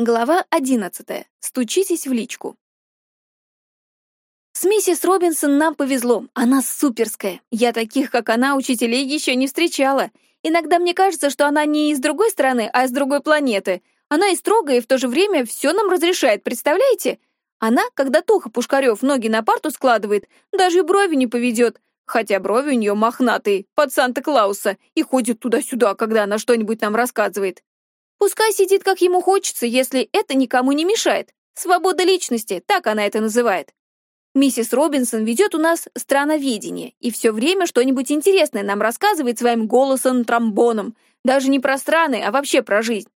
Глава 11. Стучитесь в личку. С миссис Робинсон нам повезло, она суперская. Я таких, как она, учителей еще не встречала. Иногда мне кажется, что она не из другой страны, а из другой планеты. Она и строгая, и в то же время все нам разрешает, представляете? Она, когда Туха Пушкарев ноги на парту складывает, даже и брови не поведет, хотя брови у нее мохнатые, под Санта-Клауса, и ходит туда-сюда, когда она что-нибудь нам рассказывает. Пускай сидит, как ему хочется, если это никому не мешает. Свобода личности, так она это называет. Миссис Робинсон ведет у нас страноведение и все время что-нибудь интересное нам рассказывает своим голосом-тромбоном. Даже не про страны, а вообще про жизнь.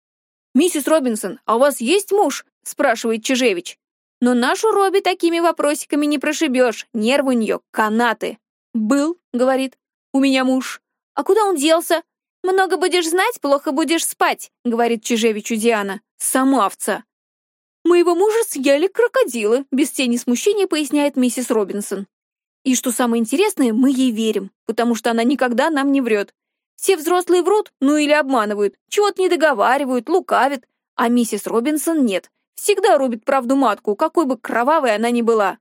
«Миссис Робинсон, а у вас есть муж?» — спрашивает Чижевич. Но нашу Робби такими вопросиками не прошибешь, нервы у нее канаты. «Был», — говорит, — «у меня муж». «А куда он делся?» «Много будешь знать, плохо будешь спать», — говорит Чижевичу Диана. «Сама овца». «Моего мужа съели крокодилы», — без тени смущения поясняет миссис Робинсон. И что самое интересное, мы ей верим, потому что она никогда нам не врет. Все взрослые врут, ну или обманывают, чего-то не договаривают, лукавят, а миссис Робинсон нет. Всегда рубит правду матку, какой бы кровавой она ни была.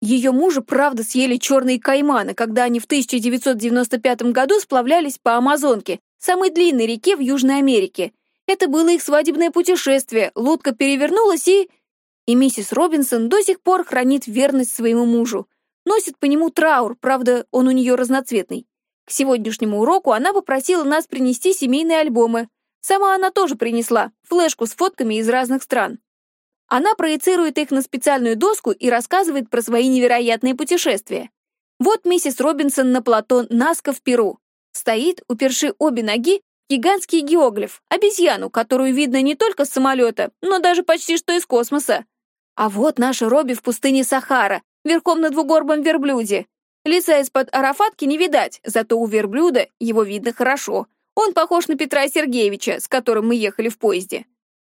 Ее мужа правда съели черные кайманы, когда они в 1995 году сплавлялись по Амазонке, самой длинной реке в Южной Америке. Это было их свадебное путешествие, лодка перевернулась и... И миссис Робинсон до сих пор хранит верность своему мужу. Носит по нему траур, правда, он у нее разноцветный. К сегодняшнему уроку она попросила нас принести семейные альбомы. Сама она тоже принесла, флешку с фотками из разных стран. Она проецирует их на специальную доску и рассказывает про свои невероятные путешествия. Вот миссис Робинсон на плато Наска в Перу. Стоит, уперши обе ноги, гигантский геоглиф, обезьяну, которую видно не только с самолета, но даже почти что из космоса. А вот наша Робби в пустыне Сахара, верхом на двугорбом верблюде. Лица из-под арафатки не видать, зато у верблюда его видно хорошо. Он похож на Петра Сергеевича, с которым мы ехали в поезде.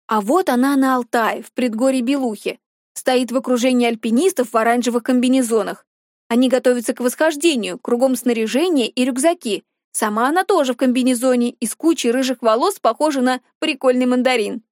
А вот она на Алтае, в предгорье Белухи. Стоит в окружении альпинистов в оранжевых комбинезонах. Они готовятся к восхождению, кругом снаряжение и рюкзаки, Сама она тоже в комбинезоне и с кучей рыжих волос похожа на прикольный мандарин.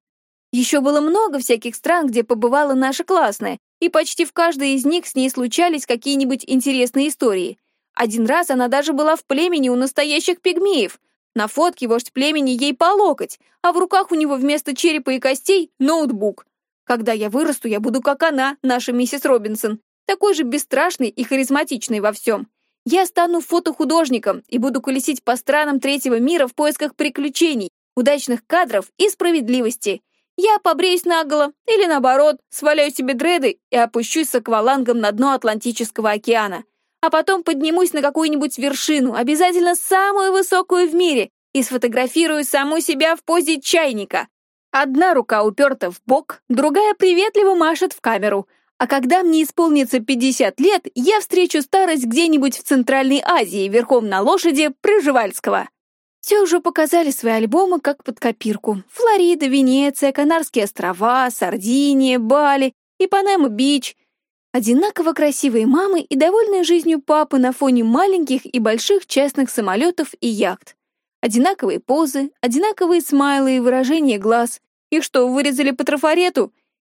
Еще было много всяких стран, где побывала наша классная, и почти в каждой из них с ней случались какие-нибудь интересные истории. Один раз она даже была в племени у настоящих пигмеев. На фотке вождь племени ей по локоть, а в руках у него вместо черепа и костей — ноутбук. Когда я вырасту, я буду как она, наша миссис Робинсон, такой же бесстрашный и харизматичный во всем. Я стану фотохудожником и буду колесить по странам третьего мира в поисках приключений, удачных кадров и справедливости. Я побреюсь наголо или, наоборот, сваляю себе дреды и опущусь с аквалангом на дно Атлантического океана. А потом поднимусь на какую-нибудь вершину, обязательно самую высокую в мире, и сфотографирую саму себя в позе чайника. Одна рука уперта в бок, другая приветливо машет в камеру — а когда мне исполнится 50 лет, я встречу старость где-нибудь в Центральной Азии верхом на лошади Пржевальского. Все уже показали свои альбомы как под копирку. Флорида, Венеция, Канарские острова, Сардиния, Бали, Ипанема-Бич. Одинаково красивые мамы и довольные жизнью папы на фоне маленьких и больших частных самолетов и яхт. Одинаковые позы, одинаковые смайлы и выражения глаз. Их что, вырезали по трафарету?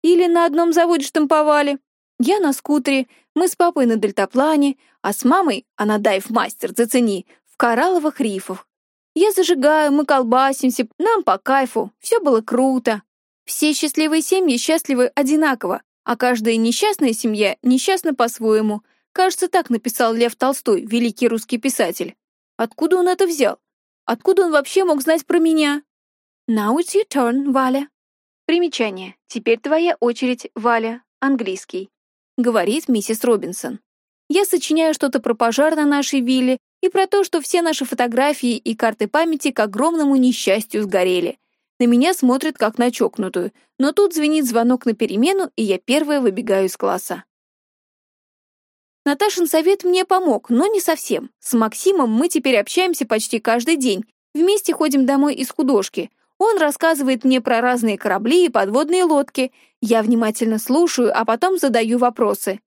Или на одном заводе штамповали. Я на скутере, мы с папой на дельтаплане, а с мамой, она дайв-мастер, зацени, в коралловых рифах. Я зажигаю, мы колбасимся, нам по кайфу, все было круто. Все счастливые семьи счастливы одинаково, а каждая несчастная семья несчастна по-своему. Кажется, так написал Лев Толстой, великий русский писатель. Откуда он это взял? Откуда он вообще мог знать про меня? Now it's your turn, Валя. Примечание. Теперь твоя очередь, Валя. Английский. Говорит миссис Робинсон. Я сочиняю что-то про пожар на нашей вилле и про то, что все наши фотографии и карты памяти к огромному несчастью сгорели. На меня смотрят как на чокнутую, но тут звенит звонок на перемену, и я первая выбегаю из класса. Наташин совет мне помог, но не совсем. С Максимом мы теперь общаемся почти каждый день. Вместе ходим домой из художки. Он рассказывает мне про разные корабли и подводные лодки. Я внимательно слушаю, а потом задаю вопросы.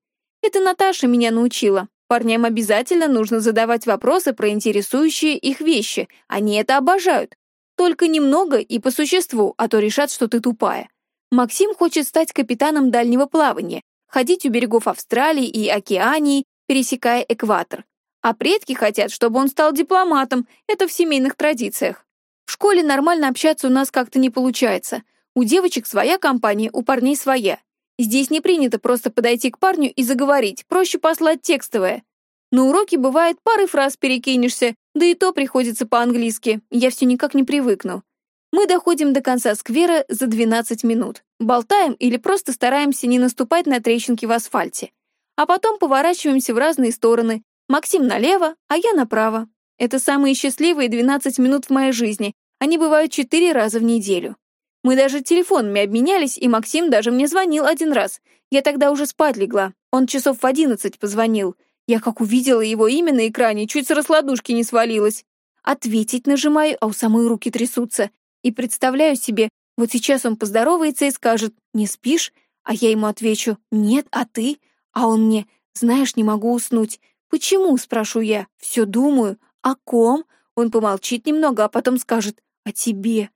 Это Наташа меня научила. Парням обязательно нужно задавать вопросы про интересующие их вещи. Они это обожают. Только немного и по существу, а то решат, что ты тупая. Максим хочет стать капитаном дальнего плавания, ходить у берегов Австралии и Океании, пересекая экватор. А предки хотят, чтобы он стал дипломатом, это в семейных традициях. В школе нормально общаться у нас как-то не получается. У девочек своя компания, у парней своя. Здесь не принято просто подойти к парню и заговорить, проще послать текстовое. На уроке бывает пары фраз перекинешься, да и то приходится по-английски, я все никак не привыкну. Мы доходим до конца сквера за 12 минут. Болтаем или просто стараемся не наступать на трещинки в асфальте. А потом поворачиваемся в разные стороны. Максим налево, а я направо. Это самые счастливые 12 минут в моей жизни. Они бывают 4 раза в неделю. Мы даже телефонами обменялись, и Максим даже мне звонил один раз. Я тогда уже спать легла. Он часов в 11 позвонил. Я как увидела его имя на экране, чуть с раскладушки не свалилась. Ответить нажимаю, а у самой руки трясутся. И представляю себе, вот сейчас он поздоровается и скажет «Не спишь?», а я ему отвечу «Нет, а ты?», а он мне «Знаешь, не могу уснуть». «Почему?» — спрошу я. «Все думаю». «О ком?» Он помолчит немного, а потом скажет «О тебе».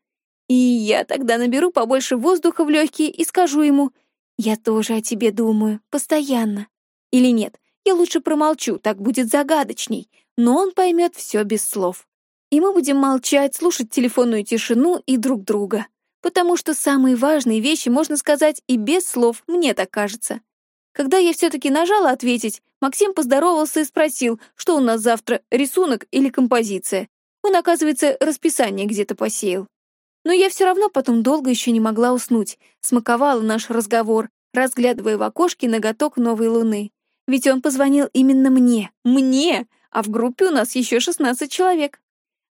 И я тогда наберу побольше воздуха в легкие и скажу ему «Я тоже о тебе думаю, постоянно». Или нет, я лучше промолчу, так будет загадочней, но он поймет все без слов. И мы будем молчать, слушать телефонную тишину и друг друга. Потому что самые важные вещи можно сказать и без слов, мне так кажется. Когда я все-таки нажала ответить, Максим поздоровался и спросил, что у нас завтра, рисунок или композиция. Он, оказывается, расписание где-то посеял. Но я все равно потом долго еще не могла уснуть, смаковала наш разговор, разглядывая в окошке ноготок новой луны. Ведь он позвонил именно мне, мне, а в группе у нас еще 16 человек.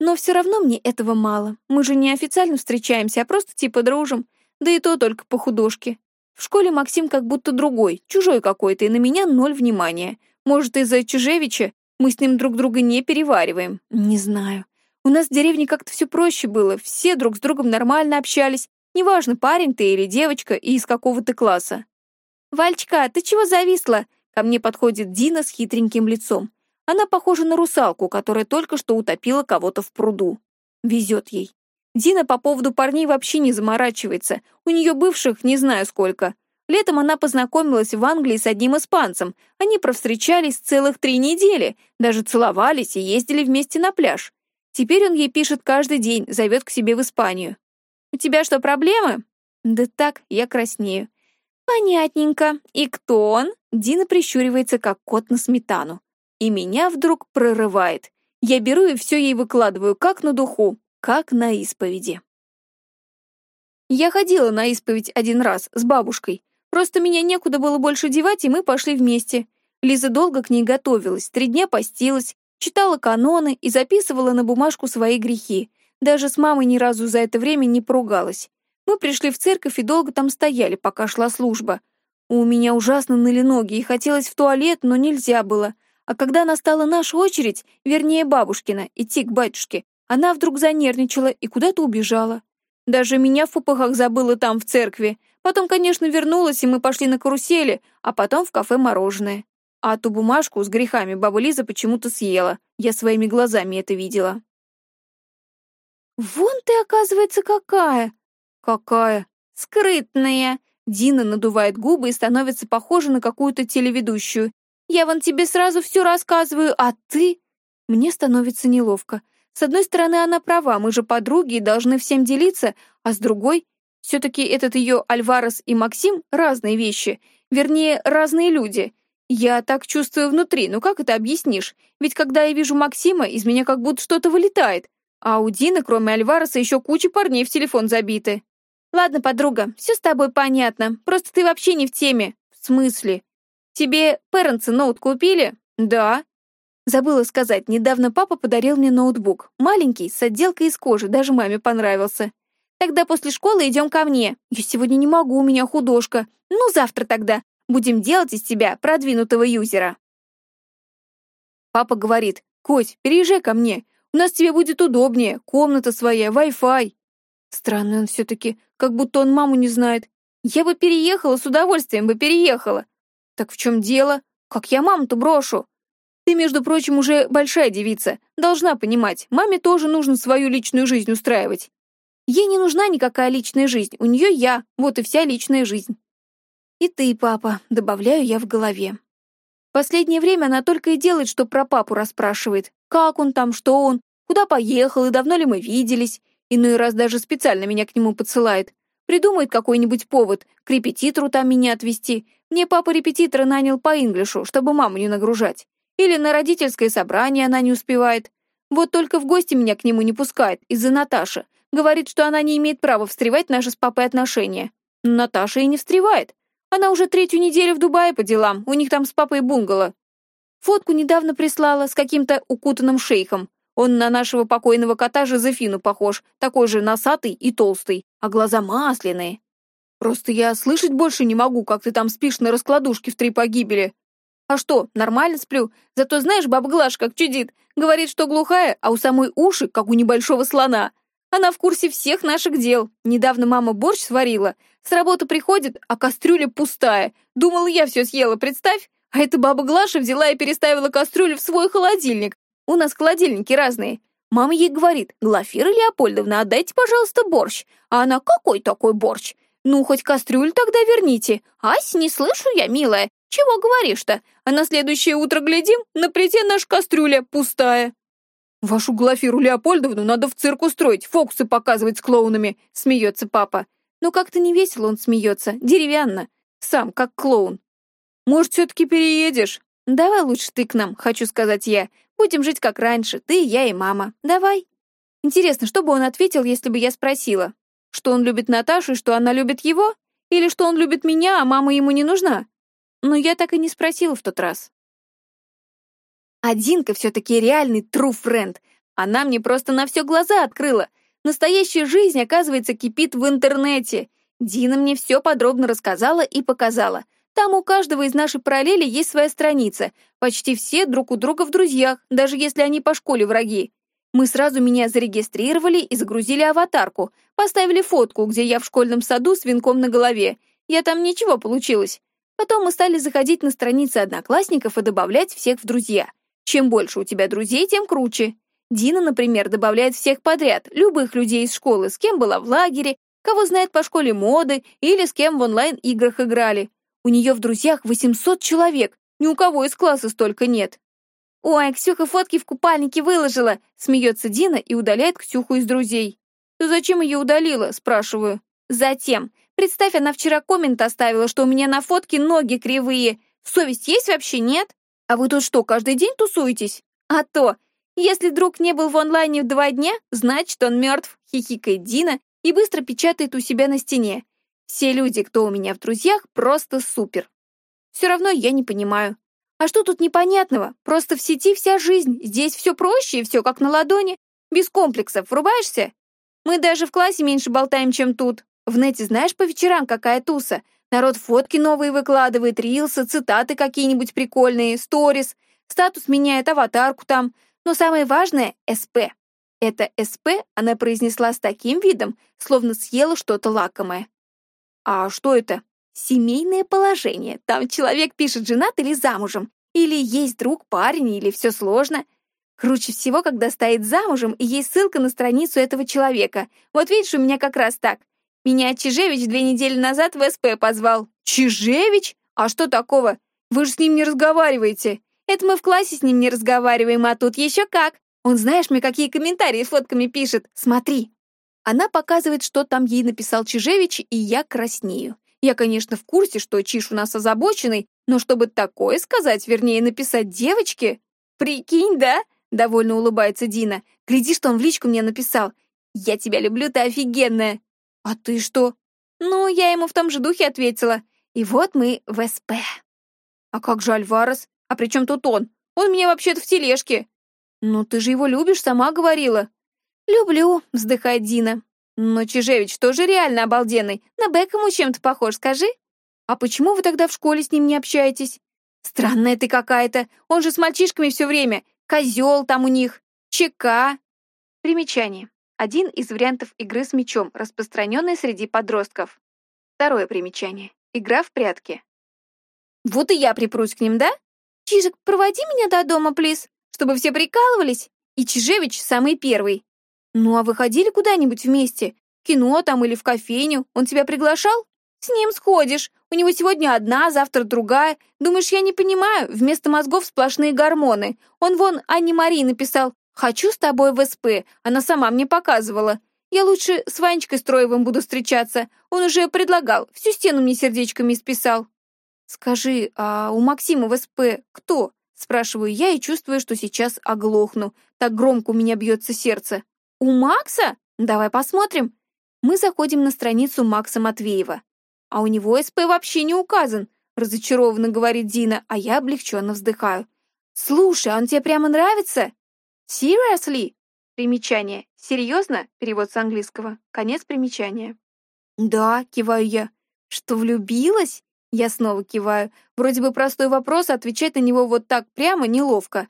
Но все равно мне этого мало. Мы же не официально встречаемся, а просто типа дружим. Да и то только по художке. В школе Максим как будто другой, чужой какой-то, и на меня ноль внимания. Может, из-за Чужевича мы с ним друг друга не перевариваем? Не знаю. У нас в деревне как-то все проще было, все друг с другом нормально общались. Неважно, парень ты или девочка, и из какого ты класса. «Вальчка, ты чего зависла?» Ко мне подходит Дина с хитреньким лицом. Она похожа на русалку, которая только что утопила кого-то в пруду. Везет ей. Дина по поводу парней вообще не заморачивается. У нее бывших не знаю сколько. Летом она познакомилась в Англии с одним испанцем. Они провстречались целых три недели, даже целовались и ездили вместе на пляж. Теперь он ей пишет каждый день, зовет к себе в Испанию. «У тебя что, проблемы?» «Да так, я краснею». «Понятненько. И кто он?» Дина прищуривается, как кот на сметану. И меня вдруг прорывает. Я беру и все ей выкладываю, как на духу, как на исповеди. Я ходила на исповедь один раз с бабушкой. Просто меня некуда было больше девать, и мы пошли вместе. Лиза долго к ней готовилась, три дня постилась, читала каноны и записывала на бумажку свои грехи. Даже с мамой ни разу за это время не поругалась. Мы пришли в церковь и долго там стояли, пока шла служба. У меня ужасно ныли ноги, и хотелось в туалет, но нельзя было. А когда настала наша очередь, вернее бабушкина, идти к батюшке, она вдруг занервничала и куда-то убежала. Даже меня в пупахах забыла там, в церкви. Потом, конечно, вернулась, и мы пошли на карусели, а потом в кафе мороженое. А ту бумажку с грехами баба Лиза почему-то съела. Я своими глазами это видела. «Вон ты, оказывается, какая!» «Какая?» «Скрытная!» Дина надувает губы и становится похожа на какую-то телеведущую. «Я вон тебе сразу все рассказываю, а ты...» Мне становится неловко. С одной стороны, она права, мы же подруги и должны всем делиться, а с другой... Все-таки этот ее Альварес и Максим — разные вещи, вернее, разные люди. Я так чувствую внутри, ну как это объяснишь? Ведь когда я вижу Максима, из меня как будто что-то вылетает. А у Дины, кроме Альвареса, еще куча парней в телефон забиты. Ладно, подруга, все с тобой понятно. Просто ты вообще не в теме. В смысле? Тебе паренцы ноут купили? Да. Забыла сказать, недавно папа подарил мне ноутбук. Маленький, с отделкой из кожи, даже маме понравился. Тогда после школы идем ко мне. Я сегодня не могу, у меня художка. Ну, завтра тогда. Будем делать из тебя продвинутого юзера. Папа говорит, Коть, переезжай ко мне. У нас тебе будет удобнее, комната своя, Wi-Fi. Странный он все-таки, как будто он маму не знает. Я бы переехала, с удовольствием бы переехала. Так в чем дело? Как я маму-то брошу? Ты, между прочим, уже большая девица. Должна понимать, маме тоже нужно свою личную жизнь устраивать. Ей не нужна никакая личная жизнь, у нее я, вот и вся личная жизнь. И ты, папа, добавляю я в голове. Последнее время она только и делает, что про папу расспрашивает. Как он там, что он, куда поехал и давно ли мы виделись. Иной раз даже специально меня к нему подсылает. Придумает какой-нибудь повод, к репетитору там меня отвезти. Мне папа репетитора нанял по инглишу, чтобы маму не нагружать. Или на родительское собрание она не успевает. Вот только в гости меня к нему не пускает, из-за Наташи. Говорит, что она не имеет права встревать в наши с папой отношения. Но Наташа и не встревает. Она уже третью неделю в Дубае по делам, у них там с папой бунгало. Фотку недавно прислала с каким-то укутанным шейхом. Он на нашего покойного кота Жозефину похож, такой же носатый и толстый, а глаза масляные. Просто я слышать больше не могу, как ты там спишь на раскладушке в три погибели. А что, нормально сплю. Зато знаешь, баба Глаш как чудит. Говорит, что глухая, а у самой уши, как у небольшого слона. Она в курсе всех наших дел. Недавно мама борщ сварила. С работы приходит, а кастрюля пустая. Думала, я все съела, представь. А эта баба Глаша взяла и переставила кастрюлю в свой холодильник. У нас холодильники разные. Мама ей говорит, Глафира Леопольдовна, отдайте, пожалуйста, борщ. А она, какой такой борщ? Ну, хоть кастрюлю тогда верните. Ась, не слышу я, милая. Чего говоришь-то? А на следующее утро глядим, на плите наша кастрюля пустая. Вашу Глафиру Леопольдовну надо в цирк устроить, фокусы показывать с клоунами, смеется папа. Но как-то не весело он смеется, деревянно. Сам, как клоун. Может, все-таки переедешь? Давай лучше ты к нам, хочу сказать я. Будем жить как раньше, ты, я и мама. Давай. Интересно, что бы он ответил, если бы я спросила? Что он любит Наташу и что она любит его? Или что он любит меня, а мама ему не нужна? Но я так и не спросила в тот раз. А Динка все-таки реальный true friend. Она мне просто на все глаза открыла. Настоящая жизнь, оказывается, кипит в интернете. Дина мне все подробно рассказала и показала. Там у каждого из нашей параллели есть своя страница. Почти все друг у друга в друзьях, даже если они по школе враги. Мы сразу меня зарегистрировали и загрузили аватарку. Поставили фотку, где я в школьном саду с венком на голове. Я там ничего получилось. Потом мы стали заходить на страницы одноклассников и добавлять всех в друзья. Чем больше у тебя друзей, тем круче. Дина, например, добавляет всех подряд, любых людей из школы, с кем была в лагере, кого знает по школе моды или с кем в онлайн-играх играли. У нее в друзьях 800 человек, ни у кого из класса столько нет. «Ой, Ксюха фотки в купальнике выложила!» — смеется Дина и удаляет Ксюху из друзей. «Ты зачем ее удалила?» — спрашиваю. «Затем. Представь, она вчера коммент оставила, что у меня на фотке ноги кривые. Совесть есть вообще, нет? А вы тут что, каждый день тусуетесь? А то. Если друг не был в онлайне в два дня, значит, он мертв», — хихикает Дина и быстро печатает у себя на стене. Все люди, кто у меня в друзьях, просто супер. Все равно я не понимаю. А что тут непонятного? Просто в сети вся жизнь. Здесь все проще и все как на ладони. Без комплексов. Врубаешься? Мы даже в классе меньше болтаем, чем тут. В нете знаешь по вечерам какая туса? Народ фотки новые выкладывает, рилсы, цитаты какие-нибудь прикольные, сторис. Статус меняет, аватарку там. Но самое важное — СП. Это СП она произнесла с таким видом, словно съела что-то лакомое. А что это? Семейное положение. Там человек пишет, женат или замужем. Или есть друг, парень, или все сложно. Круче всего, когда стоит замужем, и есть ссылка на страницу этого человека. Вот видишь, у меня как раз так. Меня Чижевич две недели назад в СП позвал. Чижевич? А что такого? Вы же с ним не разговариваете. Это мы в классе с ним не разговариваем, а тут еще как. Он знаешь мне, какие комментарии фотками пишет. Смотри. Она показывает, что там ей написал Чижевич, и я краснею. Я, конечно, в курсе, что Чиж у нас озабоченный, но чтобы такое сказать, вернее, написать девочке... Прикинь, да? Довольно улыбается Дина. Гляди, что он в личку мне написал. «Я тебя люблю, ты офигенная!» «А ты что?» «Ну, я ему в том же духе ответила. И вот мы в СП». «А как же Альварес? А при чем тут он? Он мне вообще-то в тележке». «Ну, ты же его любишь, сама говорила». «Люблю», — вздыхает Дина. «Но Чижевич тоже реально обалденный. На Бекому чем-то похож, скажи». «А почему вы тогда в школе с ним не общаетесь?» «Странная ты какая-то. Он же с мальчишками все время. Козел там у них. ЧК». Примечание. Один из вариантов игры с мячом, распространенный среди подростков. Второе примечание. Игра в прятки. Вот и я припрусь к ним, да? Чижик, проводи меня до дома, плиз, чтобы все прикалывались. И Чижевич самый первый. Ну а вы ходили куда-нибудь вместе? кино там или в кофейню. Он тебя приглашал? С ним сходишь. У него сегодня одна, завтра другая. Думаешь, я не понимаю? Вместо мозгов сплошные гормоны. Он вон Анне Марии написал «Хочу с тобой в СП». Она сама мне показывала. Я лучше с Ванечкой Строевым буду встречаться. Он уже предлагал, всю стену мне сердечками исписал. Скажи, а у Максима в СП кто? Спрашиваю я и чувствую, что сейчас оглохну. Так громко у меня бьется сердце. У Макса? Давай посмотрим. Мы заходим на страницу Макса Матвеева. А у него СП вообще не указан, разочарованно говорит Дина, а я облегченно вздыхаю. Слушай, а он тебе прямо нравится? Seriously? Примечание. Серьезно? Перевод с английского. Конец примечания. Да, киваю я. Что, влюбилась? Я снова киваю. Вроде бы простой вопрос, а отвечать на него вот так прямо неловко.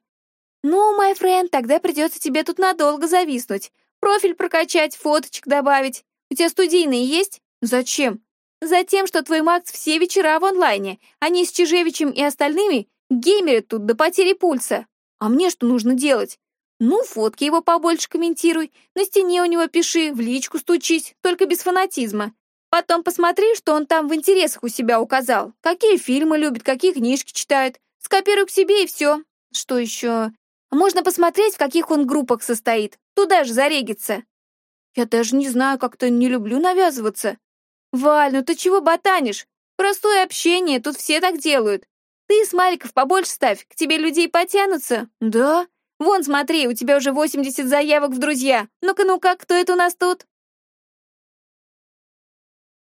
«Ну, мой френд, тогда придется тебе тут надолго зависнуть. Профиль прокачать, фоточек добавить. У тебя студийные есть? Зачем? Затем, что твой Макс все вечера в онлайне. Они с Чижевичем и остальными геймерят тут до потери пульса. А мне что нужно делать? Ну, фотки его побольше комментируй, на стене у него пиши, в личку стучись, только без фанатизма. Потом посмотри, что он там в интересах у себя указал. Какие фильмы любит, какие книжки читает. Скопируй к себе и все. Что еще? Можно посмотреть, в каких он группах состоит. Туда же зарегиться. Я даже не знаю, как-то не люблю навязываться. «Валь, ну ты чего ботанишь? Простое общение, тут все так делают. Ты смайликов побольше ставь, к тебе людей потянутся». «Да? Вон, смотри, у тебя уже 80 заявок в друзья. Ну-ка, ну-ка, кто это у нас тут?»